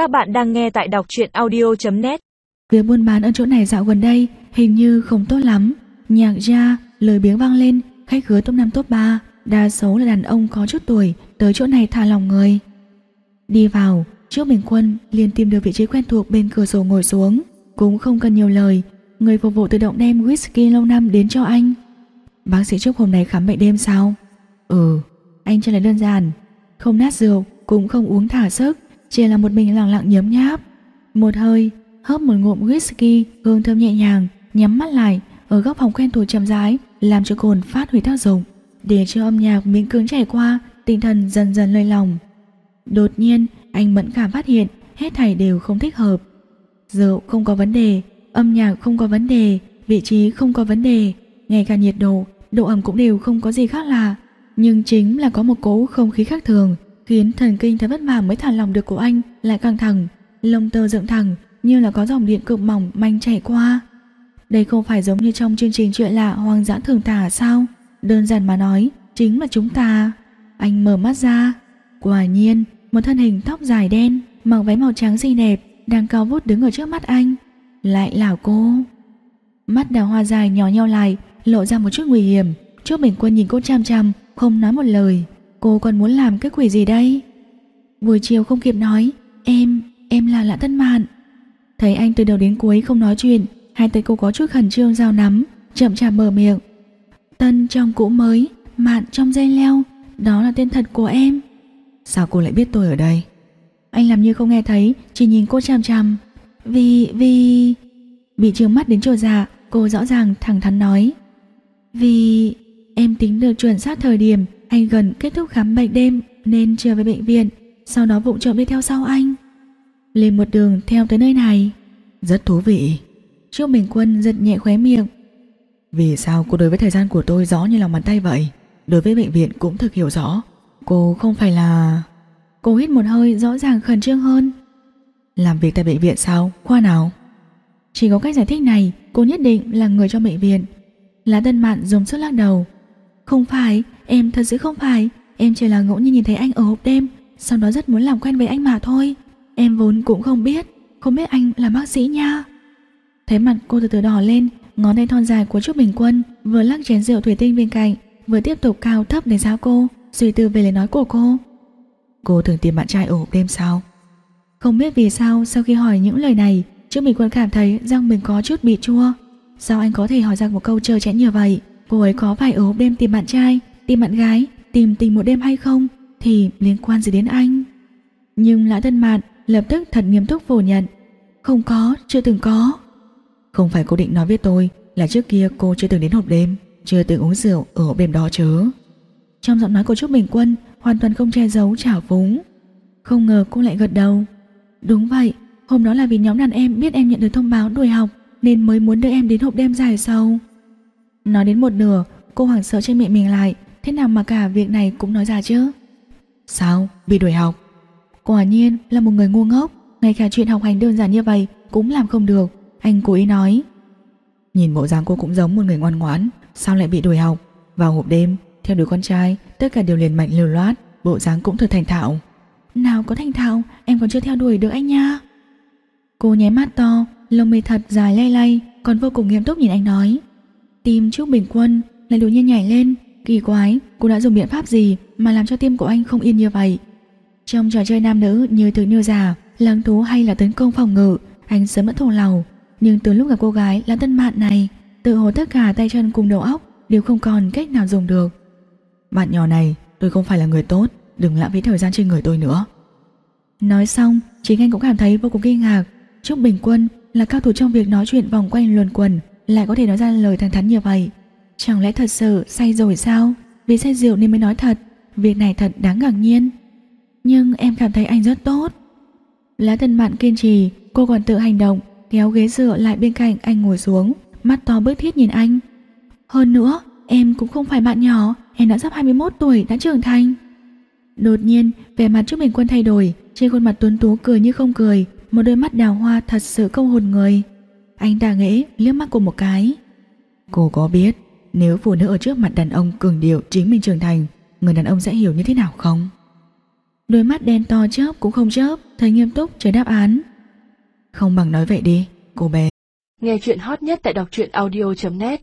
Các bạn đang nghe tại đọc truyện audio.net Việc buôn bán ở chỗ này dạo gần đây hình như không tốt lắm. Nhạc ra, lời biếng vang lên, khách khứa top 5 top 3, đa số là đàn ông có chút tuổi, tới chỗ này thả lòng người. Đi vào, trước bình quân liền tìm được vị trí quen thuộc bên cửa sổ ngồi xuống, cũng không cần nhiều lời, người phục vụ tự động đem whisky lâu năm đến cho anh. Bác sĩ Trúc hôm nay khám bệnh đêm sao? Ừ, anh trả lời đơn giản, không nát rượu, cũng không uống thả sức, chỉ là một mình lặng lặng nhấm nháp. Một hơi, hớp một ngụm whisky, hương thơm nhẹ nhàng, nhắm mắt lại, ở góc phòng quen thuộc chậm rãi, làm cho cồn phát huy tác dụng, để cho âm nhạc miễn cưỡng trải qua, tinh thần dần dần lơi lòng. Đột nhiên, anh mẫn cảm phát hiện, hết thảy đều không thích hợp. Rượu không có vấn đề, âm nhạc không có vấn đề, vị trí không có vấn đề, ngay cả nhiệt độ, độ ẩm cũng đều không có gì khác lạ. Nhưng chính là có một cố không khí khác thường, khiến thần kinh thấy vất vả mới thả lòng được của anh lại căng thẳng, lông tơ dựng thẳng như là có dòng điện cực mỏng manh chảy qua. Đây không phải giống như trong chương trình chuyện lạ hoang dã thường tả sao? Đơn giản mà nói, chính là chúng ta. Anh mở mắt ra, quả nhiên, một thân hình tóc dài đen, mặc váy màu trắng xinh đẹp, đang cao vút đứng ở trước mắt anh. Lại là cô. Mắt đào hoa dài nhỏ nhau lại, lộ ra một chút nguy hiểm. Trước bình quân nhìn cô chăm chăm, không nói một lời. Cô còn muốn làm cái quỷ gì đây? Buổi chiều không kịp nói, em, em là Lã Tân Mạn. Thấy anh từ đầu đến cuối không nói chuyện, hai tay cô có chút khẩn trương giao nắm, chậm chạp mở miệng. Tân trong cũ mới, Mạn trong dây leo, đó là tên thật của em. Sao cô lại biết tôi ở đây? Anh làm như không nghe thấy, chỉ nhìn cô chằm chằm. Vì, vì... Bị trương mắt đến trồ dạ, cô rõ ràng thẳng thắn nói. Vì em tính được chuẩn xác thời điểm anh gần kết thúc khám bệnh đêm nên trở về bệnh viện, sau đó vụng trộm đi theo sau anh. Lên một đường theo tới nơi này. Rất thú vị. Trương Bình Quân giật nhẹ khóe miệng. Vì sao cô đối với thời gian của tôi rõ như lòng bàn tay vậy? Đối với bệnh viện cũng thực hiểu rõ. Cô không phải là... Cô hít một hơi rõ ràng khẩn trương hơn. Làm việc tại bệnh viện sao? Khoa nào? Chỉ có cách giải thích này, cô nhất định là người trong bệnh viện. Lá Tân Mạn dùng sức lắc đầu. Không phải, em thật sự không phải. Em chỉ là ngẫu nhiên nhìn thấy anh ở hộp đêm, sau đó rất muốn làm quen với anh mà thôi. Em vốn cũng không biết, không biết anh là bác sĩ nha. Thấy mặt cô từ từ đỏ lên, ngón tay thon dài của Trúc Bình Quân vừa lắc chén rượu thủy tinh bên cạnh, vừa tiếp tục cao thấp để giáo cô, suy tư về lời nói của cô. Cô thường tìm bạn trai ở hộp đêm sao? Không biết vì sao sau khi hỏi những lời này, Trúc Bình Quân cảm thấy răng mình có chút bị chua. Sao anh có thể hỏi ra một câu trơ chẽn như vậy? Cô ấy có phải ở hộp đêm tìm bạn trai, tìm bạn gái, tìm tình một đêm hay không thì liên quan gì đến anh? Nhưng Lã thân Mạn lập tức thật nghiêm túc phủ nhận. Không có, chưa từng có. Không phải cô định nói với tôi là trước kia cô chưa từng đến hộp đêm, chưa từng uống rượu ở hộp đêm đó chứ. Trong giọng nói của Trúc Bình Quân hoàn toàn không che giấu chảo phúng. Không ngờ cô lại gật đầu. Đúng vậy, hôm đó là vì nhóm đàn em biết em nhận được thông báo đuổi học nên mới muốn đưa em đến hộp đêm dài sâu. Nói đến một nửa, cô hoảng sợ trên miệng mình lại, thế nào mà cả việc này cũng nói ra chứ? Sao? Bị đuổi học? Quả nhiên là một người ngu ngốc, ngay cả chuyện học hành đơn giản như vậy cũng làm không được. Anh cố ý nói. Nhìn bộ dáng cô cũng giống một người ngoan ngoãn, sao lại bị đuổi học? Vào hộp đêm, theo đứa con trai, tất cả đều liền mạnh lưu loát, bộ dáng cũng thật thành thạo. Nào có thành thạo, em còn chưa theo đuổi được anh nha. Cô nháy mắt to, lông mi thật dài lay lay, còn vô cùng nghiêm túc nhìn anh nói. Tim Trúc Bình Quân lại đột nhiên nhảy lên, kỳ quái, cô đã dùng biện pháp gì mà làm cho tim của anh không yên như vậy. Trong trò chơi nam nữ như thứ như giả, lăng thú hay là tấn công phòng ngự, anh sớm mất thổ lầu. Nhưng từ lúc gặp cô gái là tân mạn này, tự hồ tất cả tay chân cùng đầu óc đều không còn cách nào dùng được. Bạn nhỏ này, tôi không phải là người tốt, đừng lãng phí thời gian trên người tôi nữa. Nói xong, chính anh cũng cảm thấy vô cùng kinh ngạc. Trúc Bình Quân là cao thủ trong việc nói chuyện vòng quanh luồn quần, lại có thể nói ra lời thẳng thắn như vậy. Chẳng lẽ thật sự say rồi sao? Vì say rượu nên mới nói thật, việc này thật đáng ngạc nhiên. Nhưng em cảm thấy anh rất tốt. Lá thân mạn kiên trì, cô còn tự hành động, kéo ghế dựa lại bên cạnh anh ngồi xuống, mắt to bức thiết nhìn anh. Hơn nữa, em cũng không phải bạn nhỏ, em đã sắp 21 tuổi, đã trưởng thành. Đột nhiên, vẻ mặt trước mình quân thay đổi, trên khuôn mặt tuấn tú cười như không cười, một đôi mắt đào hoa thật sự câu hồn người. Anh ta nghĩ liếc mắt cô một cái. Cô có biết, nếu phụ nữ ở trước mặt đàn ông cường điệu chính mình trưởng thành, người đàn ông sẽ hiểu như thế nào không? Đôi mắt đen to chớp cũng không chớp Thấy nghiêm túc chờ đáp án Không bằng nói vậy đi, cô bé Nghe chuyện hot nhất tại đọc truyện audio.net